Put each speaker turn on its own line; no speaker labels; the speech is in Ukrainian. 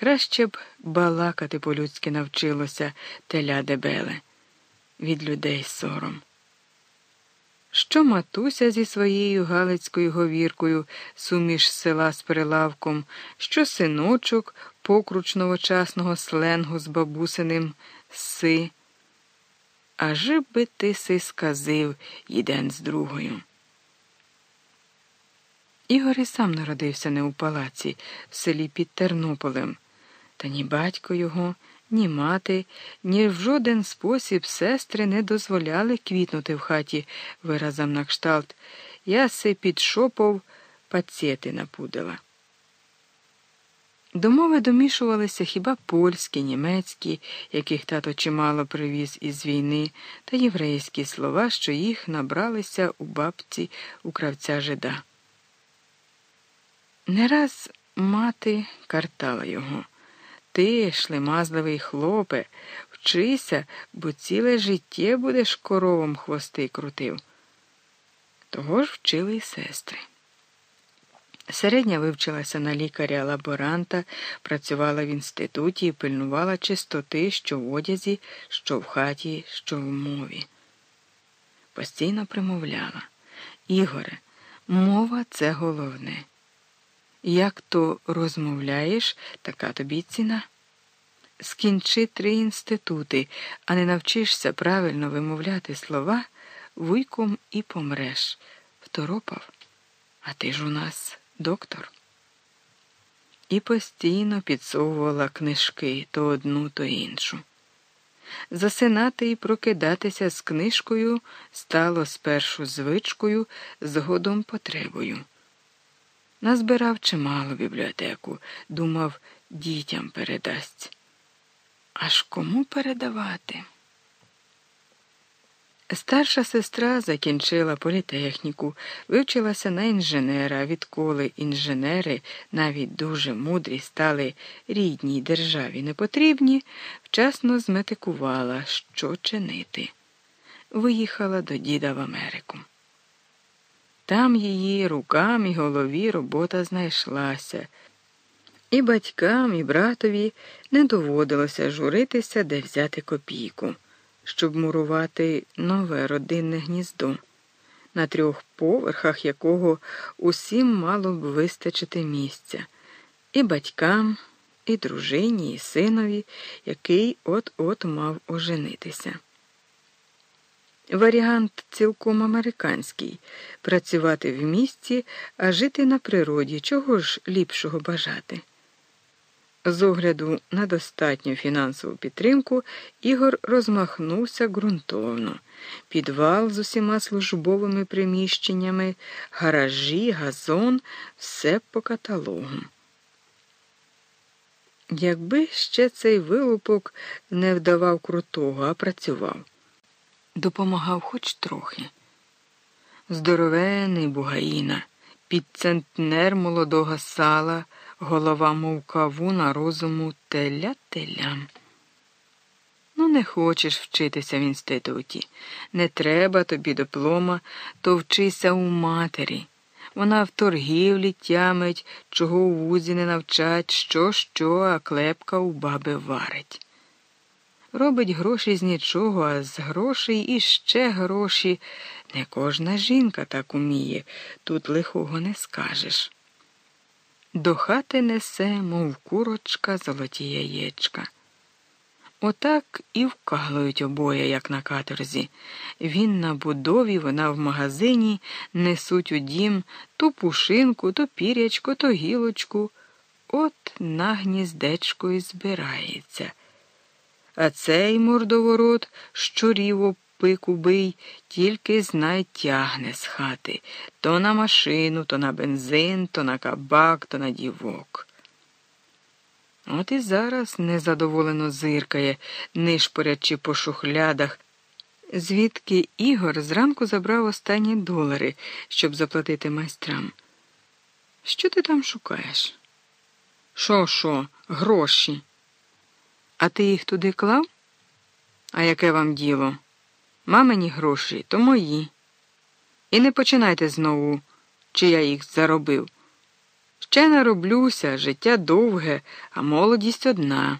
Краще б балакати по-людськи навчилося теля дебеле. Від людей сором. Що матуся зі своєю галицькою говіркою суміш села з прилавком, що синочок покруч новочасного сленгу з бабусиним си. А жив би ти си сказив їден з другою. Ігор і сам народився не у палаці, в селі під Тернополем, та ні батько його, ні мати, ні в жоден спосіб сестри не дозволяли квітнути в хаті виразом на кшталт. Я си підшопов пацієти напудила. До мови домішувалися хіба польські, німецькі, яких тато чимало привіз із війни, та єврейські слова, що їх набралися у бабці у кравця жида. Не раз мати картала його. Ти, шлемазливий хлопе, вчися, бо ціле життя будеш коровом хвости крутив. Того ж вчили й сестри. Середня вивчилася на лікаря-лаборанта, працювала в інституті і пильнувала чистоти що в одязі, що в хаті, що в мові. Постійно примовляла Ігоре, мова це головне. Як то розмовляєш, така тобі ціна. Скінчи три інститути, а не навчишся правильно вимовляти слова, вуйком і помреш. Второпав. А ти ж у нас доктор. І постійно підсовувала книжки то одну, то іншу. Засинати і прокидатися з книжкою стало спершу звичкою, згодом потребою. Назбирав чимало бібліотеку, думав, дітям передасть. Аж кому передавати? Старша сестра закінчила політехніку, вивчилася на інженера, відколи інженери, навіть дуже мудрі, стали рідній державі непотрібні, вчасно зметикувала, що чинити. Виїхала до діда в Америку. Там її рукам і голові робота знайшлася. І батькам, і братові не доводилося журитися, де взяти копійку, щоб мурувати нове родинне гніздо, на трьох поверхах якого усім мало б вистачити місця, і батькам, і дружині, і синові, який от-от мав оженитися. Варіант цілком американський працювати в місті, а жити на природі, чого ж ліпшого бажати. З огляду на достатню фінансову підтримку Ігор розмахнувся ґрунтовно, підвал з усіма службовими приміщеннями, гаражі, газон, все по каталогу. Якби ще цей вилупок не вдавав крутого, а працював допомагав хоч трохи. Здоровений бугаїна, під центнер молодого сала, голова, мов кавуна розуму теля-телям. Ну, не хочеш вчитися в інституті. Не треба тобі диплома, то вчися у матері. Вона в торгівлі тямить, чого у вузі не навчать, що, що, а клепка у баби варить. Робить гроші з нічого, а з грошей іще гроші. Не кожна жінка так уміє, тут лихого не скажеш. До хати несе, мов курочка, золоті яєчка. Отак і вкалують обоє, як на каторзі. Він на будові, вона в магазині, несуть у дім то пушинку, то пірячко, то гілочку. От на гніздечко і збирається. А цей мордоворот щурів об пику бий, тільки знай тягне з хати то на машину, то на бензин, то на кабак, то на дівок. От і зараз незадоволено зиркає, нишпорячи по шухлядах, звідки Ігор зранку забрав останні долари, щоб заплатити майстрам. Що ти там шукаєш? Шо, шо, гроші? А ти їх туди клав? А яке вам діло? Мамині гроші то мої. І не починайте знову, чи я їх заробив. Ще нароблюся, життя довге, а молодість одна.